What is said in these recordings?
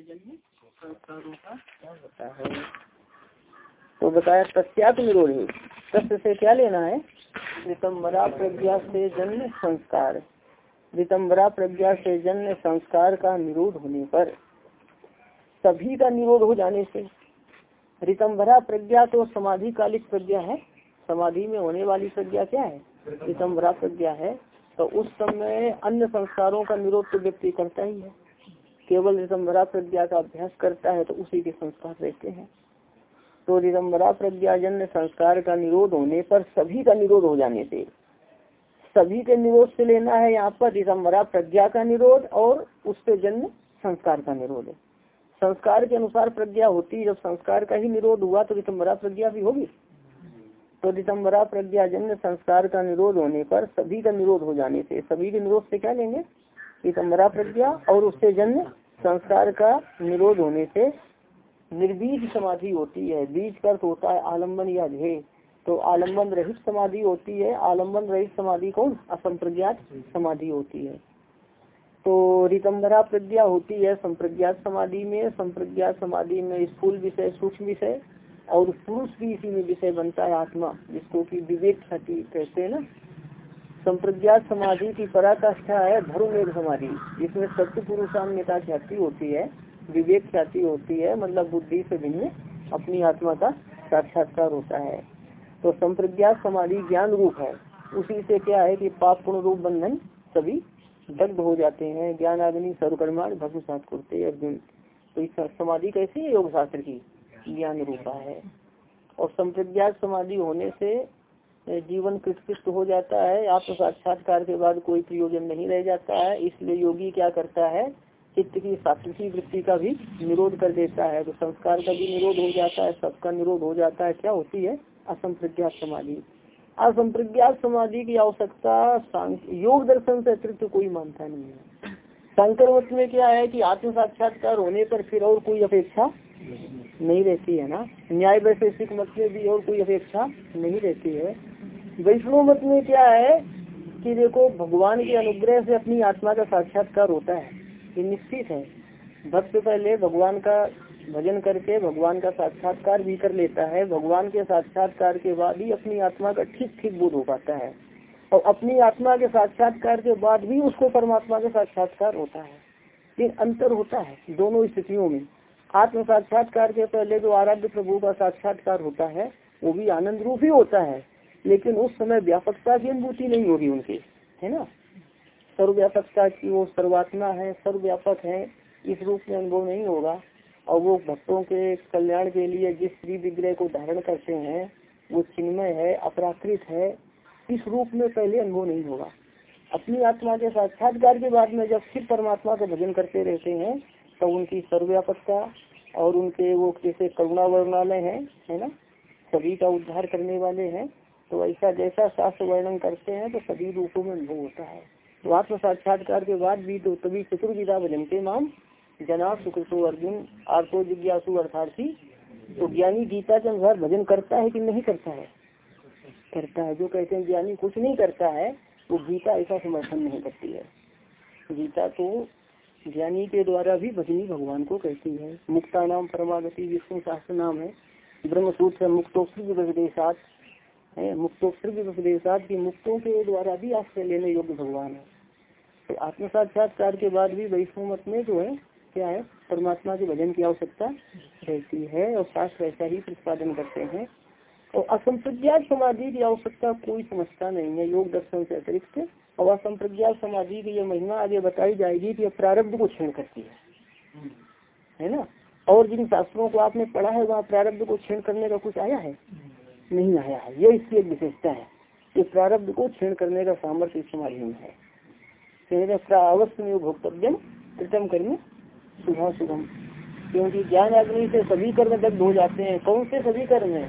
संस्कारों का तो बताया तस्यात निरोधी तथ्य से क्या लेना है? रितंबरा प्रज्ञा से जन्म संस्कार। रितंबरा प्रज्ञा से जन्म संस्कार का निरोध होने पर, सभी का निरोध हो जाने से रितंबरा प्रज्ञा तो समाधि कालिक प्रज्ञा है। समाधि में होने वाली प्रज्ञा क्या है? रितंबरा प्रज्ञा है। तो उस समय अन्य संस्कारों का निरोध तो व्यक्ति करता ही है। केवल रितंबरा प्रज्ञा का अभ्यास करता है तो उसी के संस्कार रहते हैं। तो रितंबरा प्रज्ञा जन्य संस्कार का निरोध होने पर सभी का निरोध हो जाने से, सभी के निरोध से लेना है यहाँ पर रितंबरा प्रज्ञा का निरोध और उससे जन्म संस्कार का निरोध संस्कार के अनुसार प्रज्ञा होती जब संस्कार का ही निरोध हुआ तो रितंबरा प्रज्ञा भी होगी। तो रितंबरा प्रज्ञा जन्य संस्कार का निरोध होने पर सभी का निरोध हो जाने से, सभी के निरोध से क्या लेंगे? रितंबरा प्रज्ञा और उससे जन्म संस्कार का निरोध होने से निर्बीज समाधि होती है। बीज का होता है आलंबन या ध्येय तो आलंबन रहित समाधि होती है। आलंबन रहित समाधि कौन? असंप्रज्ञात समाधि होती है। तो रितंबरा प्रज्ञा होती है संप्रज्ञात समाधि में। संप्रज्ञात समाधि में स्थूल विषय, सूक्ष्म विषय और पुरुष भी इसी में विषय बनता है आत्मा, जिसको कि विवेक ख्याति कहते हैं ना। संप्रज्ञात समाधि की पराकाष्ठा है धर्मेघ समाधि। जिसमें सत्य पुरुषान्यता ख्याति होती है विवेक ख्याति होती है मतलब बुद्धि से भिन्न अपनी आत्मा का साक्षात्कार होता है। तो संप्रज्ञात समाधि ज्ञान रूप है। उसी से क्या है कि पाप पूर्ण रूप बंधन सभी दग्ध हो जाते हैं। ज्ञान आग्नि सर्वकर्माण भगव सात करते अर्जुन। तो इस समाधि कैसी है? योग शास्त्र की ज्ञान रूपा है। और संप्रज्ञात समाधि होने से जीवन कृतकृष्ट हो जाता है आत्म साक्षात्कार के बाद कोई प्रयोजन नहीं रह जाता है, इसलिए योगी क्या करता है, चित्त की सात्विकी वृत्ति का भी निरोध कर देता है तो संस्कार का भी निरोध हो जाता है, सबका निरोध हो जाता है, क्या होती है, असंप्रज्ञात समाधि। असंप्रज्ञात समाधि की आवश्यकता योग दर्शन से अतिरिक्त कोई मानता नहीं है। शंकर मत में क्या है कि आत्म साक्षात्कार होने पर फिर और कोई अपेक्षा नहीं रहती है ना? न्याय वैशेषिक मत में भी और कोई अपेक्षा नहीं रहती है। वैष्णव मत में क्या है कि देखो, भगवान के अनुग्रह से अपनी आत्मा का साक्षात्कार होता है। ये निश्चित है। भक्त पहले भगवान का भजन करके, भगवान का साक्षात्कार भी कर लेता है। भगवान के साक्षात्कार के बाद ही अपनी आत्मा का ठीक ठीक बोध हो पाता है। और अपनी आत्मा के साक्षात्कार के बाद भी उसको परमात्मा का साक्षात्कार होता है। लेकिन अंतर होता है दोनों स्थितियों में। आत्म साक्षात्कार के पहले जो आराध्य प्रभु का साक्षात्कार होता है, वो भी आनंद रूप ही होता है। लेकिन उस समय व्यापकता की अनुभूति नहीं होगी उनके, है ना? सर्वव्यापकता की वो सर्वात्मा है, सर्वव्यापक है, इस रूप में अनुभव नहीं होगा। और वो भक्तों के कल्याण के लिए जिस श्री विग्रह को धारण करते हैं, वो चिन्मय है, अपराकृत है, इस रूप में पहले अनुभव नहीं होगा। अपनी आत्मा के साक्षात्कार के बाद में जब फिर परमात्मा का भजन करते रहते हैं तो उनकी सर्वव्यापकता और उनके वो जैसे करुणा वर्णालय है है ना? सभी का उद्धार करने वाले हैं। तो ऐसा जैसा शास्त्र वर्णन करते हैं तो सभी रूपों में अनुभव होता है। तो आत्म साक्षात्कार के बाद भी तो तभी चतुर्विदा भजनते माम जना सुकृतो अर्जुन, आर्तो जिज्ञासु अर्थार्थी तो ज्ञानी गीता के अनुसार भजन करता है कि नहीं करता है? करता है। जो कहते हैं ज्ञानी कुछ नहीं करता है, वो गीता ऐसा समर्थन नहीं करती है। गीता तो ज्ञानी के द्वारा भी भजनी भगवान को कहती है। मुक्ता नाम, परमागति, विष्णु शास्त्र नाम है। ब्रह्म सूत्र मुक्तोत्सर्ग विदेशात है मुक्तोत्सर्ग विदेशात की मुक्तों के द्वारा भी आश्रय लेने योग्य भगवान है। तो आत्म साक्षात्कार के बाद भी वैष्णव मत में जो है, क्या है, परमात्मा के भजन की आवश्यकता रहती है और शास्त्र ऐसा ही प्रतिपादन करते हैं। और असंप्रज्ञात समाधि की आवश्यकता कोई समझता नहीं है, योग दर्शन से अतिरिक्त। और असंप्रज्ञात समाधि की यह महिमा आगे बताई जाएगी कि यह प्रारब्ध को क्षण करती है। है ना? और जिन शास्त्रों को आपने पढ़ा है, वहाँ प्रारब्ध को क्षण करने का कुछ आया है? नहीं आया है। ये इसकी एक विशेषता है कि प्रारब्ध को क्षण करने का सामर्थ्य समाधि में है। अवश्य में भोक्तव्यम कृतम कर्म सुबह शुभम क्योंकि ज्ञान अग्नि से सभी कर्म दग्ध हो जाते हैं। कौन से सभी कर्म है?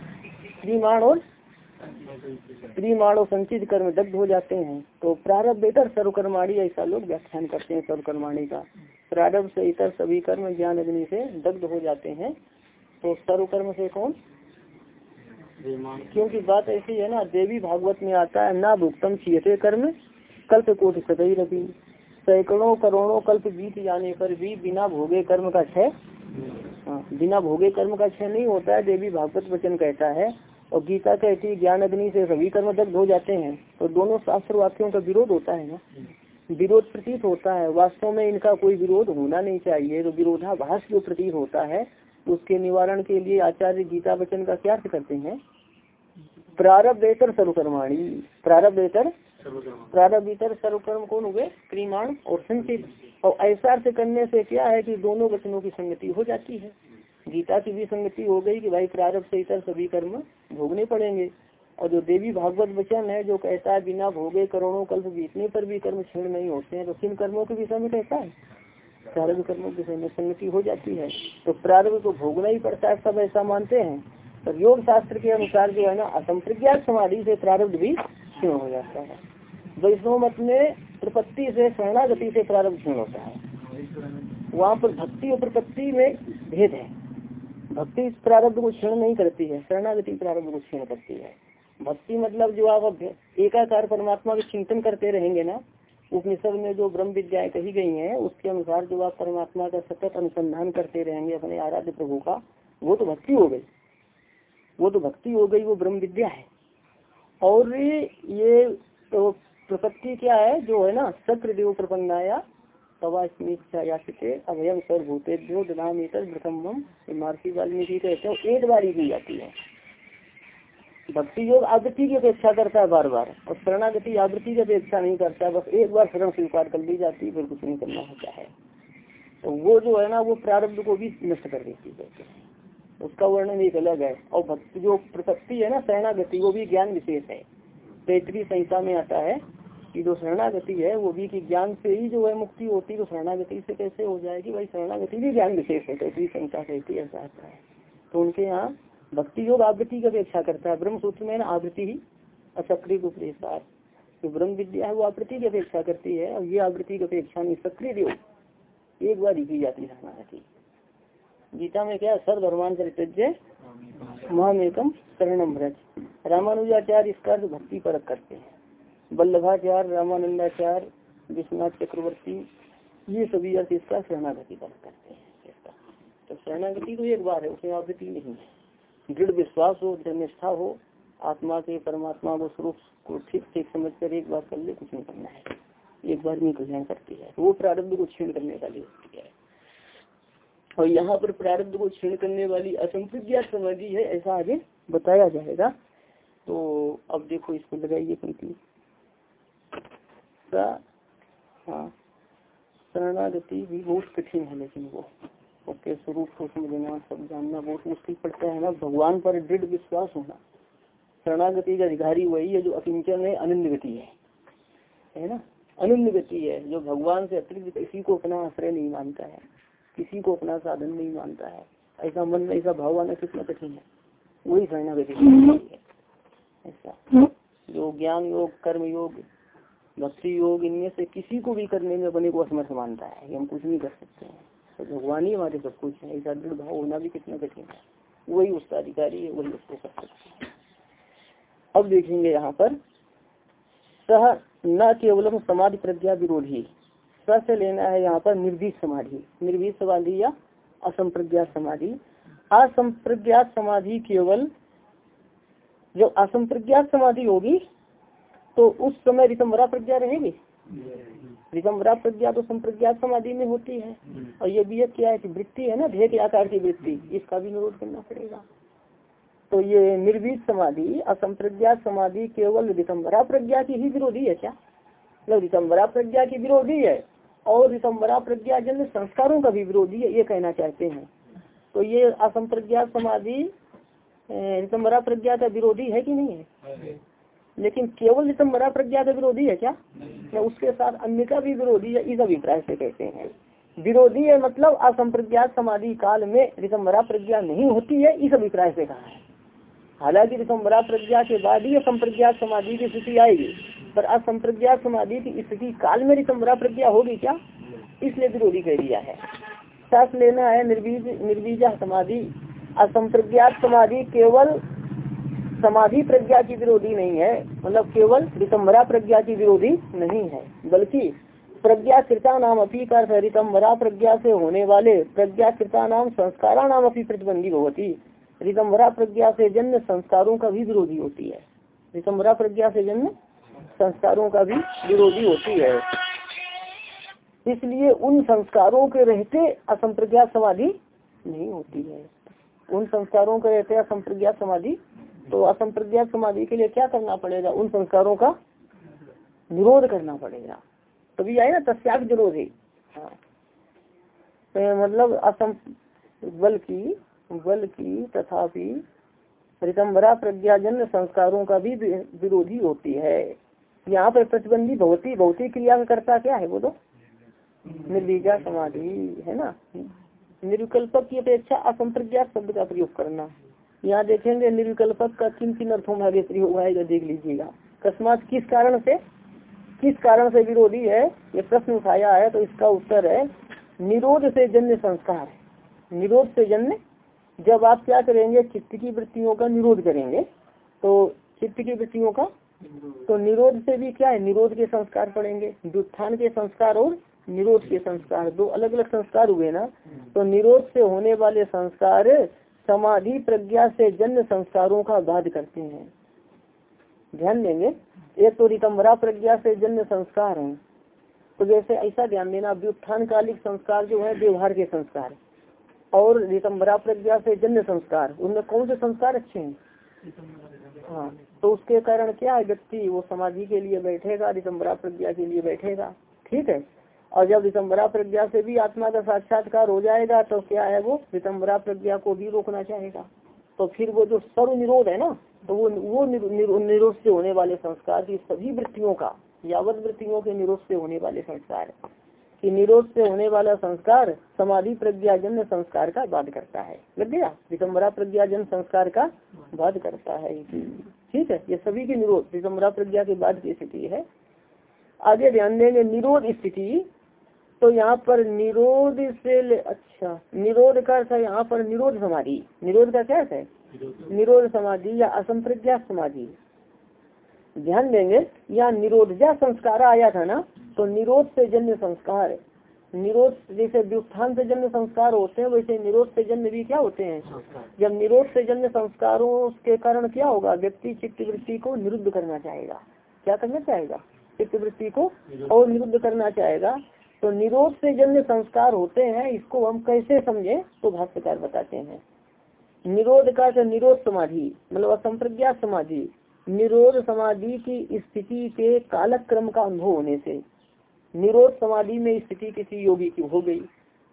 श्रीमान और श्रीमान और संचित कर्म दग्ध हो जाते हैं। तो प्रारब्ध इतर सर्वकर्माणी ऐसा लोग व्याख्यान करते हैं सर्वकर्माणी का। प्रारब्ध से इतर सभी कर्म ज्ञान अग्नि से दग्ध हो जाते हैं। तो सर्वकर्म से कौन? क्योंकि बात ऐसी है ना देवी भागवत में आता है ना भुगतम चीयते कर्म कल्प कोट रवि। सैकड़ों करोड़ों कल्प बीत जाने पर भी बिना भोगे कर्म का क्षय हाँ, बिना भोगे कर्म का क्षय नहीं होता है देवी भागवत वचन कहता है। और गीता कहती है ज्ञान अग्नि से सभी कर्म दग्ध हो जाते हैं। तो दोनों शास्त्र वाक्यों का विरोध होता है ना। विरोध प्रतीत होता है वास्तव में इनका कोई विरोध होना नहीं चाहिए। तो विरोधाभास जो प्रतीत होता है उसके निवारण के लिए आचार्य गीता वचन का क्या अर्थ करते हैं? प्रारब्धेतर सर्वकर्माणी। प्रारब्धेतर प्रारब्धेतर सर्वकर्म कौन हुए? क्रीमाण और संचित और ऐसा अर्थ करने से क्या है कि दोनों वचनों की संगति हो जाती है। गीता की भी संगति हो गई कि भाई प्रारब्ध से इतर सभी कर्म भोगने पड़ेंगे। और जो देवी भागवत वचन है, जो कहता है, बिना भोगे करोड़ों कल्प बीतने पर भी कर्म क्षीण नहीं होते हैं तो किन कर्मों के विषय में कहता है? प्रारब्ध कर्मों के में संगति हो जाती है। तो प्रारब्ध को भोगना ही पड़ता है, सब ऐसा मानते हैं। पर योग शास्त्र के अनुसार जो है ना असंप्रज्ञात समाधि से प्रारब्ध भी क्षीण हो जाता है? वैष्णव मत में प्रपत्ति से, शरणागति से प्रारब्ध क्षीण होता है? वहाँ पर भक्ति और प्रपत्ति में भेद है। भक्ति प्रारब्ध को क्षीण नहीं करती है, शरणागति प्रारब्ध को क्षीण करती है। भक्ति मतलब जो आप एकाकार परमात्मा के चिंतन करते रहेंगे ना उपनिषद में जो ब्रह्म विद्याएँ कही गई हैं, उसके अनुसार जो आप परमात्मा का सतत अनुसंधान करते रहेंगे अपने आराध्य प्रभु का, वो तो भक्ति हो गई। वो तो भक्ति हो गई, वो ब्रह्म विद्या है। और ये तो प्रपत्ति क्या है, जो है ना सक्र देव प्रपन्नाया स्मित अभयम सर्वभूतेभ्यो ददाम प्रथम महर्षि वाल्मीकि कहते हैं एक बारी की जाती है। भक्ति योग आवृत्ति की अपेक्षा करता है बार बार और शरणागति आवृत्ति की अपेक्षा नहीं करता बस एक बार शरण स्वीकार कर ली जाती है, फिर कुछ नहीं करना होता है। तो वो जो है ना, वो प्रारब्ध को भी नष्ट कर देती है। उसका वर्णन एक अलग है। और भक्ति जो प्रसक्ति है ना, शरणागति, वो भी ज्ञान विशेष है। तैतरी संहिता में आता है कि जो शरणागति है, वो भी कि ज्ञान से ही जो है मुक्ति होती है तो शरणागति से कैसे हो जाएगी? भाई, शरणागति भी ज्ञान विशेष है तैतरी संहिता कहती है, ऐसा आता है। तो उनके यहाँ भक्ति योग आवृत्ति की अपेक्षा करता है। ब्रह्म सूत्र में ना आवृत्ति ही असक्रिय उपदेशार जो ब्रह्म विद्या है, वो आवृत्ति की अपेक्षा करती है और ये आवृत्ति की अपेक्षा नहीं, सक्रिय योग। एक बार ही की जाती है हमारा की गीता में क्या सर सर्वधर्मान चरित्र महामेकम शरणम व्रज रामानुजाचार्य इसका अर्थ भक्ति परक करते हैं। वल्लभाचार्य, रामानंदाचार्य, विश्वनाथ चक्रवर्ती, ये सभी अर्थ इसका शरणागति परक करते हैं। तो शरणागति तो एक बार है, उसमें आवृत्ति नहीं है। दृढ़ विश्वास हो, दृढ़ निष्ठा हो, आत्मा के परमात्मा को स्वरूप को ठीक ठीक समझ कर एक बार कर ले, कुछ नहीं करना है। एक बार में कल्याण करती है। वो प्रारब्ध को क्षीण करने का लिए है। और यहाँ पर प्रारब्ध को क्षीण करने वाली असंप्रज्ञा समाधि है, ऐसा आगे बताया जाएगा। तो अब देखो इसको लगाइए पंक्ति। हाँ शरणागति भी बहुत कठिन है लेकिन वो। उसके स्वरूप को समझना सब जानना बहुत मुश्किल पड़ता है ना। भगवान पर दृढ़ विश्वास होना। शरणागति का अधिकारी वही है जो अकिंचन है अनन्य गति है। है ना? अनन्य गति है, जो भगवान से अतिरिक्त किसी को अपना आश्रय नहीं मानता है, किसी को अपना साधन नहीं मानता है। ऐसा मन में, ऐसा भाव आना कितना कठिन है। वही शरणागति ऐसा। जो ज्ञान योग, कर्म योग, भक्ति योग, इनमें से किसी को भी करने में अपने को असमर्थ मानता है। हम कुछ नहीं कर सकते हैं। तो भगवान ही हमारे सब कुछ है। ऐसा दृढ़ भाव होना भी कितना कठिन है। वही उसका अधिकारी है, वही उसको कर सकते अब देखेंगे यहाँ पर, सह न केवलम समाधि प्रज्ञा विरोधी। स लेना है यहाँ पर निर्भीत समाधि। निर्भीत समाधि या असंप्रज्ञात समाधि। असंप्रज्ञात समाधि केवल जब असंप्रज्ञात समाधि होगी तो उस समय रितंबरा प्रज्ञा रहेगी? विगम्बरा प्रज्ञा तो संप्रज्ञात समाधि में होती है। और ये भी क्या है कि वृत्ति है ना ध्येय के आकार की वृत्ति इसका भी निरोध करना पड़ेगा। तो ये निर्वीत समाधि असंप्रज्ञात समाधि केवल रितंबरा प्रज्ञा की ही विरोधी है क्या? मतलब रितंबरा प्रज्ञा की विरोधी है और रितंबरा प्रज्ञा जन्य संस्कारों का भी विरोधी है ये कहना चाहते हैं। तो ये असंप्रज्ञात समाधि प्रज्ञा का विरोधी है कि नहीं है। लेकिन केवल रितंबरा प्रज्ञा का विरोधी है क्या? या उसके साथ अन्य का भी विरोधी है? इस अभिप्राय से कहते हैं। विरोधी है मतलब असंप्रज्ञात समाधि काल में रितंबरा प्रज्ञा नहीं होती है, इस अभिप्राय से कहा है। हालाँकि रितंबरा प्रज्ञा के बाद ही असंप्रज्ञात समाधि की स्थिति आएगी, पर असंप्रज्ञात समाधि की स्थिति काल में रितंबरा प्रज्ञा होगी क्या? इसलिए विरोधी कह दिया है। साथ लेना है निर्वीज, निर्वीजा समाधि। असंप्रज्ञात समाधि केवल समाधि प्रज्ञा की विरोधी नहीं है मतलब केवल रितंबरा प्रज्ञा की विरोधी नहीं है, बल्कि प्रज्ञा कृता नाम अपी का रितम्बरा प्रज्ञा से होने वाले प्रज्ञा कृता नाम संस्कारा नाम अपनी प्रतिबंधी होती रितम्बरा प्रज्ञा से जन्म संस्कारों का भी विरोधी होती है। रितम्बरा प्रज्ञा से जन्म संस्कारों का भी विरोधी होती है। इसलिए उन संस्कारों के रहते असंप्रज्ञा समाधि नहीं होती है। उन संस्कारों के रहते असंप्रज्ञा समाधि तो असंप्रज्ञा समाधि के लिए क्या करना पड़ेगा? उन संस्कारों का विरोध करना पड़ेगा। तभी आए ना, तस्याग विरोध है। हाँ। तो मतलब असम बल की बल की तथापि रितम्बरा प्रज्ञाजन्य संस्कारों का भी विरोधी होती है। यहाँ पर प्रतिबंधी भौतिक भौतिक क्रिया में करता क्या है वो तो? निर्विजा समाधि, है ना? निर्विकल्पक की अपेक्षा असंप्रज्ञात शब्द का प्रयोग करना। यहाँ देखेंगे निर्विकल्पक का किन किन अर्थों में आगे प्रयोग आएगा देख लीजिएगा। अकस्मात किस कारण से? किस कारण से विरोधी है? ये प्रश्न उठाया है तो इसका उत्तर है निरोध से जन्य संस्कार निरोध से जन्य? जब आप क्या करेंगे? चित्त की वृत्तियों का निरोध करेंगे। तो चित्त की वृत्तियों का? तो निरोध से भी क्या है? निरोध के संस्कार पड़ेंगे। व्युत्थान के संस्कार और निरोध के संस्कार। दो अलग अलग संस्कार हुए ना? तो निरोध से होने वाले संस्कार समाधि प्रज्ञा से जन्म संस्कारों का बाध करते हैं। ध्यान देंगे एक तो रितम्बरा प्रज्ञा से जन्म संस्कार है। तो जैसे ऐसा ध्यान देना व्युत्थान कालिक संस्कार जो है, व्यवहार के संस्कार। और रितम्बरा प्रज्ञा से जन्म संस्कार, उनमें कौन से संस्कार अच्छे हैं? हाँ तो उसके कारण क्या है व्यक्ति, वो समाधि के लिए बैठेगा रितम्बरा प्रज्ञा के लिए बैठेगा। ठीक है? और जब रितम्बरा प्रज्ञा से भी आत्मा का साक्षात्कार हो जाएगा तो क्या है वो? रितम्बरा प्रज्ञा को भी रोकना चाहेगा। तो फिर वो जो सर्व निरोध है ना तो वो वो निरोध से होने वाले संस्कार की सभी वृत्तियों का, यावत वृत्तियों के निरोध से होने वाले संस्कार कि निरोध से होने वाला संस्कार समाधि प्रज्ञाजन्य संस्कार का बाध करता है। लग गया? वितम्बरा प्रज्ञाजन संस्कार का बाध करता है। ठीक है? ये सभी के निरोध वितम्बरा प्रज्ञा के बाद की स्थिति है। आगे ध्यान देंगे, निरोध स्थिति तो यहाँ पर निरोध से अच्छा निरोध का अर्थ है यहाँ पर निरोध समाधि। निरोध का क्या है? निरोध। समाधि या असंप्रज्ञा समाधि। ध्यान देंगे यहाँ निरोधजा संस्कार आया था ना तो निरोध से जन्य संस्कार। निरोध जैसे व्युत्थान से जन्य संस्कार होते हैं वैसे निरोध से जन्य भी क्या होते हैं? जब निरोध से जन्य संस्कारों के कारण क्या होगा? व्यक्ति चित्त वृत्ति को निरुद्ध करना चाहेगा। क्या करना चाहेगा? चित्त वृत्ति को और निरुद्ध करना चाहेगा। तो निरोध से जन्य संस्कार होते हैं इसको हम कैसे समझे? तो भाष्यकार बताते हैं। निरोध का निरोध समाधि मतलब असंप्रज्ञा समाधि निरोध समाधि की स्थिति के कालक्रम का अनुभव होने से निरोध समाधि में स्थिति किसी योगी की हो गई।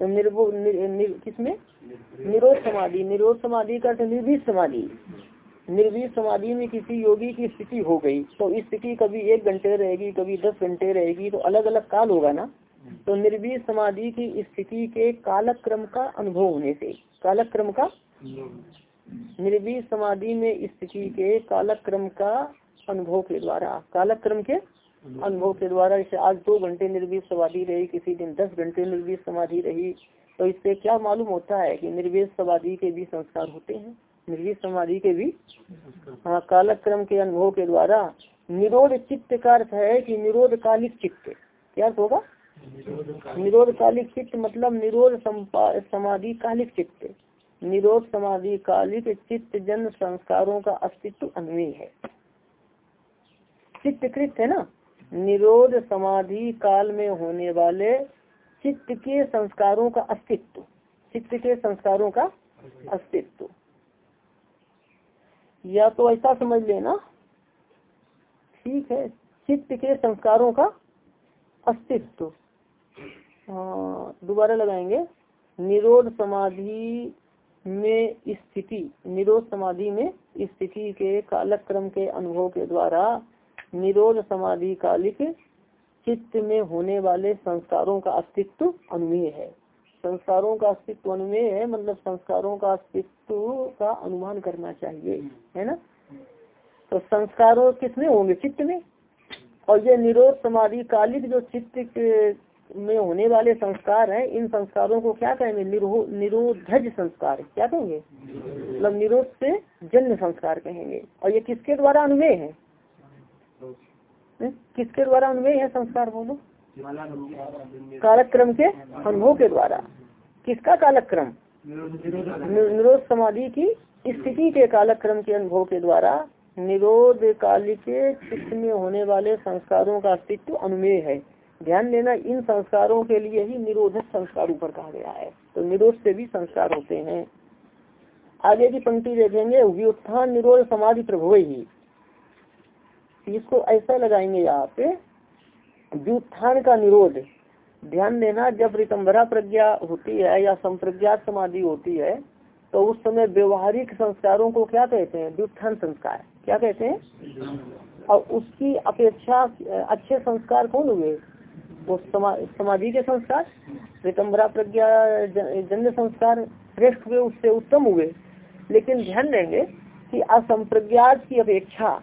तो निर्भो निर, किसमें? निरोध समाधि। निरोध समाधि का निर्वीत समाधि निर्वीत समाधि में किसी योगी की स्थिति हो गई तो स्थिति कभी एक घंटे रहेगी कभी दस घंटे रहेगी तो अलग अलग काल होगा ना? तो निर्वीत समाधि की स्थिति के कालक्रम का अनुभव होने से, कालक्रम का निर्वीत समाधि में स्थिति के कालक्रम का अनुभव के द्वारा, कालक्रम के अनुभव के द्वारा जैसे आज दो घंटे निर्वीत समाधि रही, किसी दिन दस घंटे निर्वीत समाधि रही तो इससे क्या मालूम होता है कि निर्वेद समाधि के भी संस्कार होते हैं? निर्वीत समाधि के भी हाँ कालक्रम के अनुभव के द्वारा निरोध चित्त का अर्थ है कि निरोध कालिक चित्त। क्या होगा? निरोध कालिक चित्त मतलब निरोध समाधि कालिक चित्त। निरोध समाधि कालिक चित्त जन संस्कारों का अस्तित्व अन्वय है। चित्तकृत है ना? निरोध समाधि काल में होने वाले चित्त के संस्कारों का अस्तित्व। चित्त के संस्कारों का अस्तित्व। या तो ऐसा समझ लेना, ठीक है, चित्त के संस्कारों का अस्तित्व। दोबारा लगाएँगे। निरोध समाधि में स्थिति, निरोध समाधि में स्थिति के कालक्रम के अनुभव के द्वारा निरोध समाधि कालिक चित्त में होने वाले संस्कारों का अस्तित्व अनुमेय है। संस्कारों का अस्तित्व अनुमेय है मतलब संस्कारों का अस्तित्व का अनुमान करना चाहिए, है ना? तो संस्कारों किसमें होंगे? चित्त में। और ये निरोध समाधि कालिक जो चित्त में होने वाले संस्कार हैं, इन संस्कारों को क्या कहेंगे? निरोधज संस्कार, क्या कहेंगे? मतलब निरोध से जन्म संस्कार कहेंगे। और ये किसके द्वारा अनुमेय है? किसके द्वारा अनुमेय है संस्कार बोलो? कालक्रम के अनुभव के द्वारा। किसका कालक्रम? निरोध समाधि की स्थिति के कालक्रम के अनुभव के द्वारा निरोध काल के चित्त में होने वाले संस्कारों का अस्तित्व अनुमेय है। ध्यान देना इन संस्कारों के लिए ही निरोधक संस्कार ऊपर कहा गया है। तो निरोध से भी संस्कार होते हैं। आगे की पंक्ति देखेंगे व्युत्थान निरोध समाधि प्रभु ही। इसको ऐसा लगाएँगे यहाँ पे व्युत्थान का निरोध। ध्यान देना जब रितंबरा प्रज्ञा होती है या संप्रज्ञात समाधि होती है तो उस समय व्यवहारिक संस्कारों को क्या कहते हैं? व्युत्थान संस्कार। क्या कहते हैं? और उसकी अपेक्षा अच्छे संस्कार कौन हुए? वो समा, समाधि के संस्कार रितंबरा प्रज्ञा जन्य संस्कार श्रेष्ठ हुए उससे उत्तम हुए। लेकिन ध्यान देंगे कि असंप्रज्ञात की अपेक्षा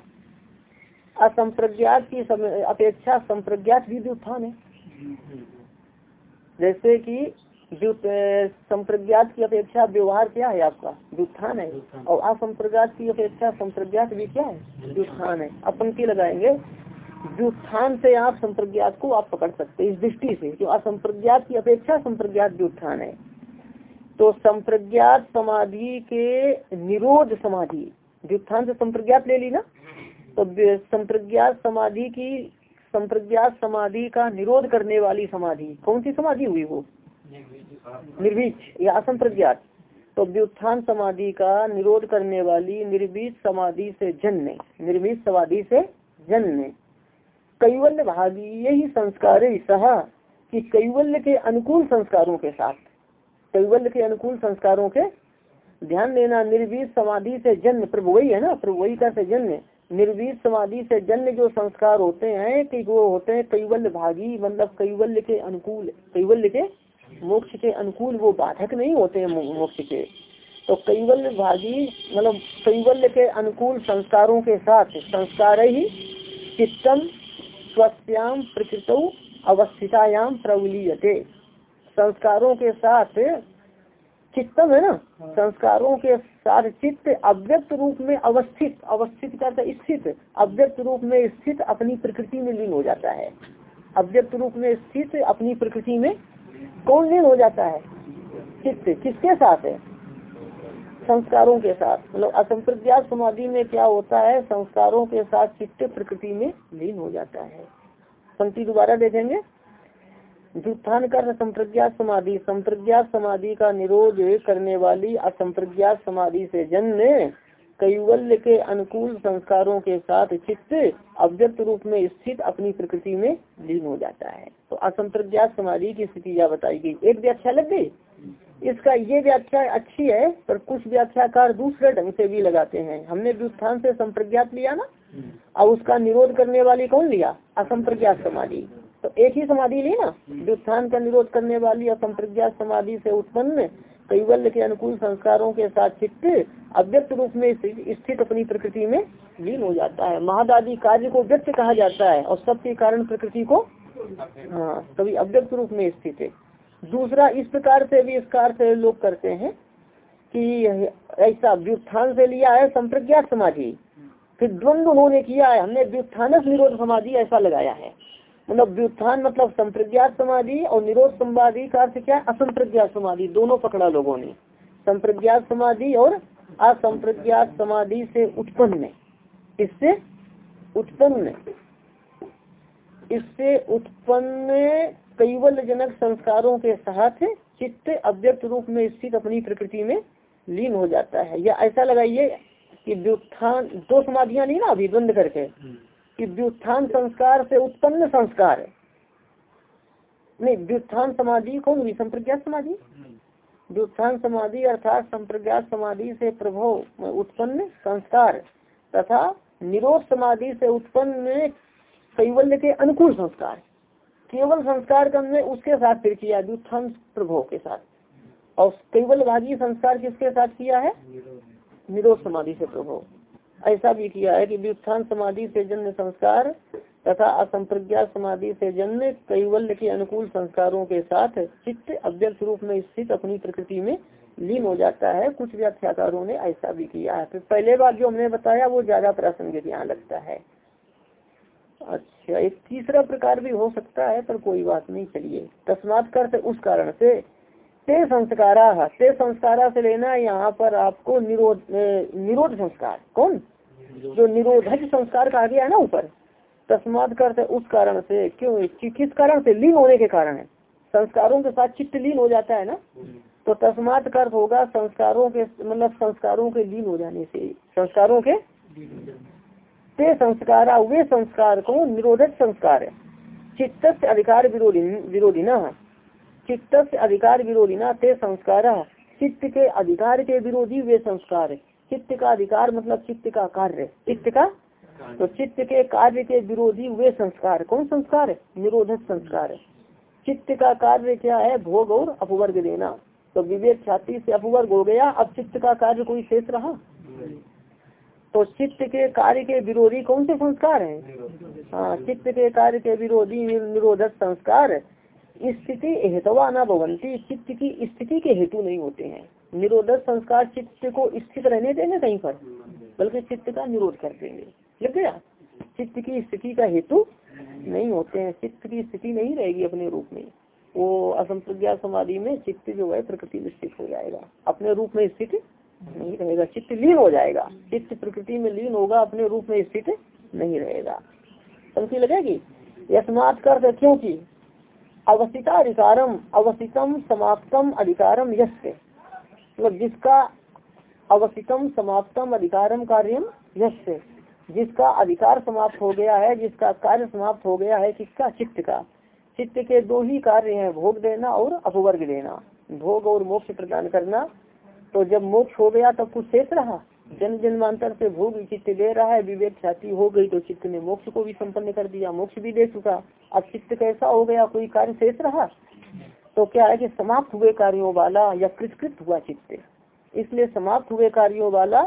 असंप्रज्ञात की अपेक्षा संप्रज्ञात भी व्युत्थान है। जैसे कि संप्रज्ञात की अपेक्षा व्यवहार क्या है आपका? व्युत्थान है। और असंप्रज्ञात की अपेक्षा संप्रज्ञात भी क्या है? व्युत्थान है। अब लगाएँगे व्युत्थान से आप संप्रज्ञात को आप पकड़ सकते इस दृष्टि से जो असंप्रज्ञात की अपेक्षा संप्रज्ञात व्युत्थान है। तो संप्रज्ञात समाधि के निरोध समाधि व्युत्थान से संप्रज्ञात ले ली ना तो संप्रज्ञात समाधि की, संप्रज्ञात समाधि का निरोध करने वाली समाधि, कौन सी समाधि हुई वो? निर्भीच या असंप्रज्ञात। तो व्युत्थान समाधि का निरोध करने वाली निर्भीत समाधि से जन्य निर्भीत समाधि से जन्य कैवल्य भागी यही संस्कार सहा, कि कैवल्य के अनुकूल संस्कारों के साथ, कैवल्य के अनुकूल संस्कारों के ध्यान देना निर्वीत समाधि से जन्म, प्रभु वही है ना, प्रभु वही का से जन्म निर्वीत समाधि से जन्म जो संस्कार होते हैं, कि वो होते हैं कैवल्य भागी मतलब कैवल्य के अनुकूल, कैवल्य के मोक्ष के अनुकूल, वो बाधक नहीं होते हैं मोक्ष के। तो कैवल्य भागी मतलब कैवल्य के अनुकूल संस्कारों के साथ, संस्कार ही चित्तम स्वस्याम प्रकृत अवस्थितायाम प्रवलीयते। संस्कारों के साथ चित्तम है ना? हाँ। संस्कारों के साथ चित्त अव्यक्त रूप में अवस्थित अवस्थित का स्थित। अव्यक्त रूप में स्थित अपनी प्रकृति में लीन हो जाता है। अव्यक्त रूप में स्थित अपनी प्रकृति में कौन लीन हो जाता है? चित्त। किसके साथ? है संस्कारों के साथ मतलब असंप्रज्ञात समाधि में क्या होता है, संस्कारों के साथ चित्त प्रकृति में लीन हो जाता है। पंक्ति दोबारा देखेंगे। व्युत्थान कर संप्रज्ञात समाधि। संप्रज्ञात समाधि का निरोध करने वाली असंप्रज्ञात समाधि से जन्म कैवल्य के अनुकूल संस्कारों के साथ चित्त अव्यक्त रूप में स्थित अपनी प्रकृति में लीन हो जाता है। तो असंप्रज्ञात समाधि की स्थिति यह बताई गई। एक व्याख्या लग गई? इसका ये व्याख्या अच्छी है पर कुछ व्याख्याकार दूसरे ढंग से भी लगाते हैं। हमने व्युत्थान से संप्रज्ञात लिया ना? और उसका निरोध करने वाली कौन लिया? असंप्रज्ञात समाधि। तो एक ही समाधि ली ना? व्युत्थान का निरोध करने वाली असंप्रज्ञात समाधि से उत्पन्न कैवल्य के अनुकूल संस्कारों के साथ चित्त अव्यक्त रूप में स्थित अपनी प्रकृति में लीन हो जाता है। महादादी कार्य को व्यक्त कहा जाता है और सबके कारण प्रकृति को हाँ तभी अव्यक्त रूप में स्थित है। दूसरा इस प्रकार से भी इसका अर्थ लोग करते हैं कि ऐसा व्युत्थान से लिया है संप्रज्ञात समाधि। फिर द्वंद्व उन्होंने किया है, हमने व्युत्थान निरोध समाधि ऐसा लगाया है। मतलब व्युत्थान मतलब संप्रज्ञात समाधि और निरोध समाधि का अर्थ क्या है? असंप्रज्ञात समाधि, दोनों पकड़ा लोगों ने। संप्रज्ञात समाधि और असंप्रज्ञात समाधि से उत्पन्न। इससे उत्पन्न। इससे उत्पन्न कैवल जनक संस्कारों के साथ चित्त अव्यक्त रूप में स्थित अपनी प्रकृति में लीन हो जाता है। या ऐसा लगाइए कि व्युत्थान दो समाधियाँ नहीं ना अभी द्वंद करके? कि व्युत्थान संस्कार से उत्पन्न संस्कार नहीं व्युत्थान समाधि कौन हुई? संप्रज्ञात समाधि? व्युत्थान समाधि अर्थात संप्रज्ञात समाधि से प्रभाव उत्पन्न संस्कार तथा निरोध समाधि से उत्पन्न कैवल्य के अनुकूल संस्कार। केवल संस्कार करने उसके साथ फिर किया व्युत्थान प्रभो के साथ। और केवल भागी संस्कार किसके साथ किया है? निरोध समाधि से प्रभो ऐसा भी किया है कि व्युत्थान समाधि से जन्म संस्कार तथा असंप्रज्ञा समाधि से जन्म कैवल्य के अनुकूल संस्कारों के साथ चित्त अव्यक्त रूप में स्थित अपनी प्रकृति में लीन हो जाता है। कुछ व्याख्याकारों ने ऐसा भी किया है। पहले बार जो हमने बताया, वो ज़्यादा प्रासंगिक यहाँ लगता है। अच्छा एक तीसरा प्रकार भी हो सकता है पर कोई बात नहीं चलिए। तस्मात कर उस कारण से। ते संस्कारा ते संस्कारा से लेना यहाँ पर आपको निरोध निरोध संस्कार। कौन? जो निरोधक संस्कार कहा गया है ना ऊपर। तस्मात कर उस कारण से। क्यों? किस कारण से? लीन होने के कारण है। संस्कारों के साथ चित्त लीन हो जाता है ना? तो तस्मात कर होगा संस्कारों के मतलब संस्कारों के लीन हो जाने से। संस्कारों के ते संस्कार वे संस्कार को निरोधक संस्कार है। चित्त से अधिकार विरोधी विरोधी न चित्त से अधिकार विरोधी न ते संस्कार। चित्त के अधिकार के विरोधी वे संस्कार चित्त का अधिकार मतलब चित्त का कार्य। चित्त का? तो चित्त के कार्य के विरोधी वे संस्कार। कौन संस्कार निरोधक संस्कार है। चित्त का कार्य क्या है? भोग और अपवर्ग देना। तो विवेक छाती से अपवर्ग हो गया। अब चित्त का कार्य कोई शेष रहा? तो चित्त के कार्य के विरोधी कौन से संस्कार हैं? हाँ चित्त के कार्य के विरोधी निरोधक संस्कार स्थिति हेतवा न भवंती चित्त की स्थिति के हेतु नहीं होते हैं। निरोधक संस्कार चित्त को स्थित रहने देंगे कहीं पर? बल्कि चित्त का निरोध कर देंगे। लग गया? चित्त की स्थिति का हेतु नहीं होते हैं। चित्त की स्थिति नहीं रहेगी अपने रूप में। वो असंप्रज्ञा समाधि में चित्त जो है प्रकृति में स्थित हो जाएगा। अपने रूप में स्थित नहीं रहेगा। चित्त लीन हो जाएगा। चित्त प्रकृति में लीन होगा, अपने रूप में स्थित नहीं रहेगा। पंक्ति लगेगी? यशमात कर क्योंकि अवस्थिता अधिकारम, अवस्थितम समाप्तम अधिकारम यश मतलब जिसका अवस्थितम समाप्तम अधिकारम कार्यम यश जिसका अधिकार समाप्त हो गया है, जिसका कार्य समाप्त हो गया है, किसका? चित्त का। चित्त के दो ही कार्य हैं, भोग देना और अपवर्ग देना। भोग और मोक्ष प्रदान करना तो जब मोक्ष हो गया तब कुछ शेष रहा। जन्म जन्मांतर से भोग चित्त दे रहा है, विवेक ख्याति हो गई तो चित्त ने मोक्ष को भी संपन्न कर दिया, मोक्ष भी दे चुका। अब चित्त कैसा हो गया, कोई कार्य शेष रहा? तो क्या है कि समाप्त हुए कार्यों वाला या कृतकृत हुआ चित्त? इसलिए समाप्त हुए कार्यों वाला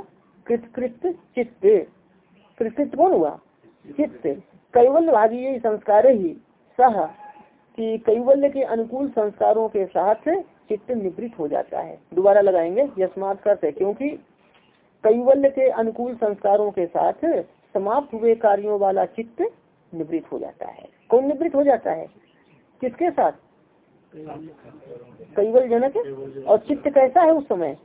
कृतकृत चित्त। कृतकृत कौन हुआ? चित्त। कैवल भागी संस्कार ही। सह कि कैवल्य के अनुकूल संस्कारों के साथ चित्त निवृत्त हो जाता है। दोबारा लगाएँगे यशमात करते क्योंकि कैवल्य के अनुकूल संस्कारों के साथ समाप्त हुए कार्यों वाला चित्त निवृत्त हो जाता है। कौन निवृत्त हो जाता है? किसके साथ? कैवल जनक और चित्त कैसा है उस समय?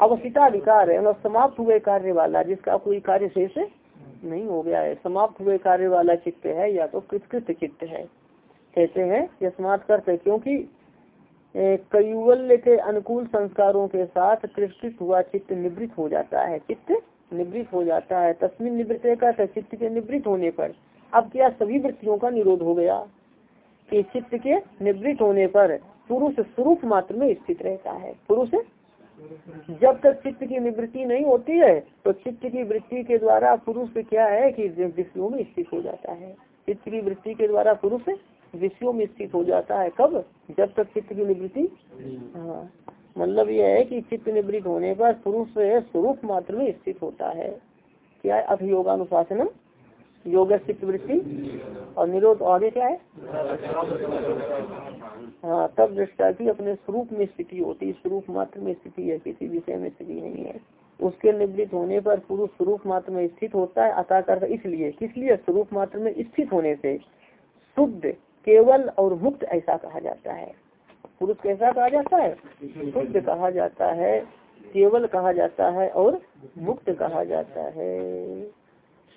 अवस्थिता अधिकार है मतलब समाप्त हुए कार्य वाला, जिसका कोई कार्य शेष नहीं हो गया है। समाप्त हुए कार्य वाला चित्त है, या तो कृतकृत चित्त है। कहते हैं यशमात करते क्योंकि कैवल्य के अनुकूल संस्कारों के साथ कृष्णित हुआ, चित्त निवृत्त हो जाता है। चित्त निवृत्त हो जाता है। तस्मिन निवृत्त का चित्त के निवृत्त होने पर। अब क्या सभी वृत्तियों का निरोध हो गया? कि चित्त के निवृत्त होने पर पुरुष स्वरूप मात्र में स्थित रहता है। पुरुष? जब तक चित्त की निवृत्ति नहीं होती है तो चित्त की वृत्ति के द्वारा पुरुष क्या है कि विषयों में स्थित हो जाता है। चित्त की वृत्ति के द्वारा पुरुष विषयों में स्थित हो जाता है। कब? जब तक चित्त की निवृत्ति। हाँ। मतलब यह है कि चित्त निवृत्त होने पर पुरुष स्वरूप मात्र में स्थित होता है। क्या है? अभियोगानुशासन योग वृत्ति और निरोध आगे क्या है? हाँ तब दृष्टा की अपने स्वरूप में स्थिति होती है। स्वरूप मात्र में स्थिति है, किसी विषय में स्थिति नहीं है। उसके निवृत्त होने पर पुरुष स्वरूप मात्र में स्थित होता है। अतः कर इसलिए, किस लिए? स्वरूप मात्र में स्थित होने से। शुद्ध केवल और मुक्त ऐसा कहा जाता है। पुरुष कैसा कहा जाता है? शुद्ध कहा जाता है, केवल कहा जाता है और मुक्त कहा जाता है।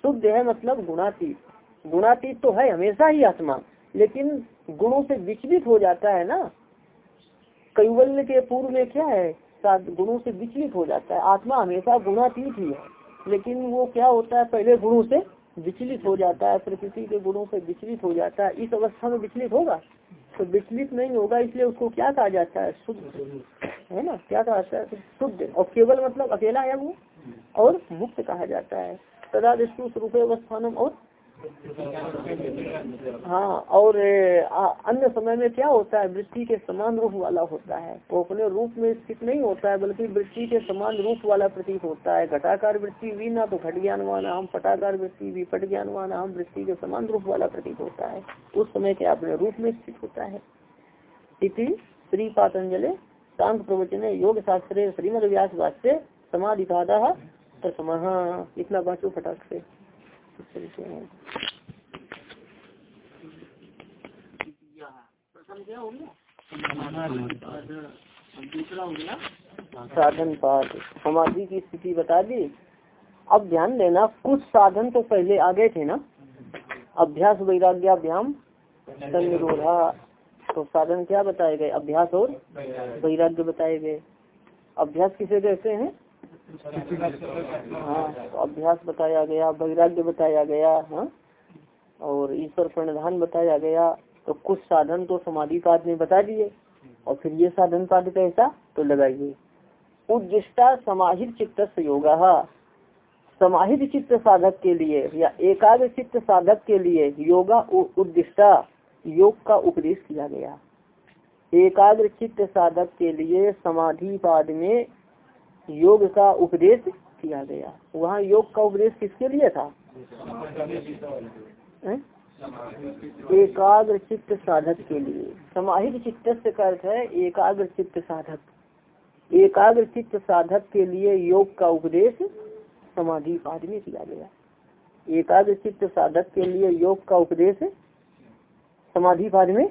शुद्ध है मतलब गुणातीत। गुणातीत तो है हमेशा ही आत्मा, लेकिन गुणों से विचलित हो जाता है ना। कैवल्य के पूर्व में क्या है? गुणों से विचलित हो जाता है। आत्मा हमेशा गुणातीत ही है, लेकिन वो क्या होता है? पहले गुणों से विचलित हो जाता है, प्रकृति के गुणों से विचलित हो जाता है, इस अवस्था में विचलित होगा? तो विचलित नहीं होगा, इसलिए उसको क्या कहा जाता है? शुद्ध। है ना? क्या कहा जाता है? शुद्ध। और केवल मतलब अकेला है वो? और मुक्त कहा जाता है। तदा दृष्टि स्वरूप अवस्थान और हाँ और अन्य समय में क्या होता है? वृत्ति के समान रूप वाला होता है। वो अपने रूप में स्थित नहीं होता है, बल्कि वृत्ति के समान रूप वाला प्रतीक होता है। घटाकार वृत्ति भी ना तो घट ज्ञानवान, हम पटाकार वृत्ति भी पट ज्ञानवान, हम वृत्ति के समान रूप वाला प्रतीक होता है। उस समय क्या अपने रूप में स्थित होता है? इति श्री पातंजलि शांत प्रवचन योग शास्त्र श्रीमद व्यास वास्ते समाधिपादा प्रथम। इतना बाँचो फटाक से। साधन पाठ। समाधि की स्थिति बता दी। अब ध्यान देना, कुछ साधन तो पहले आ गए थे ना? अभ्यास वैराग्याभ्याम निरोधा तो साधन क्या बताए गए? अभ्यास और वैराग्य बताए गए। अभ्यास किसे कहते हैं? हाँ तो अभ्यास बताया गया, वैराग्य बताया गया हाँ और ईश्वर प्रणधान बताया गया तो कुछ साधन तो समाधि पाद ने बता दिए, और फिर ये साधन पाद कैसा तो लगाइए। उद्दिष्टा समाहित चित्त योग समाहित चित्त साधक के लिए या एकाग्र चित्त साधक के लिए योगा उद्दिष्टा, योग का उपदेश किया गया। एकाग्र चित्त साधक के लिए समाधि पाद में योग का उपदेश किया गया। वहाँ योग का उपदेश किसके लिए था? एकाग्र चित्त साधक के लिए। समाहित चित्त का अर्थ है एकाग्र चित्त साधक। एकाग्र चित्त साधक के लिए योग का उपदेश समाधि पाद में किया गया। एकाग्र चित्त साधक के लिए योग का उपदेश समाधि पाद में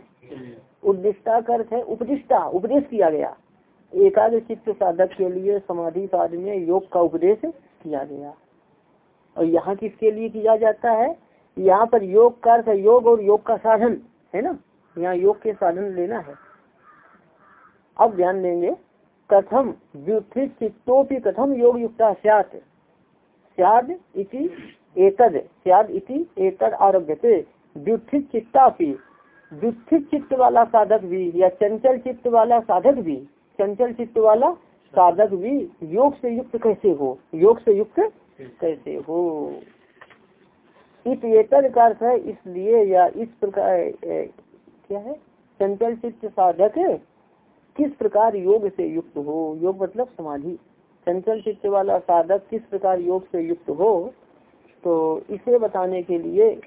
उद्दिष्टा का अर्थ है उपदिष्टा उपदेश किया गया। एकाग्र चित्त साधक के लिए समाधि पाद में योग का उपदेश किया गया। और यहाँ किसके लिए किया जाता है? यहाँ पर योग का अर्थ योग और योग का साधन, है ना? यहाँ योग के साधन लेना है। अब ध्यान देंगे, कथम व्युत्थित चित्तोपि कथम योग युक्ता इति एतद सद इति व्युत्थित चित्ता व्युत्थित चित्त वाला साधक भी या चंचल चित्त वाला साधक भी चंचल चित्त वाला साधक भी योग से युक्त कैसे हो? योग से युक्त कैसे हो? एकल का अर्थ है इसलिए या इस प्रकार क्या है? चंचल चित्त साधक किस प्रकार योग से युक्त हो? योग मतलब समाधि। चंचल चित्त वाला साधक किस प्रकार योग से युक्त हो? तो इसे बताने के लिए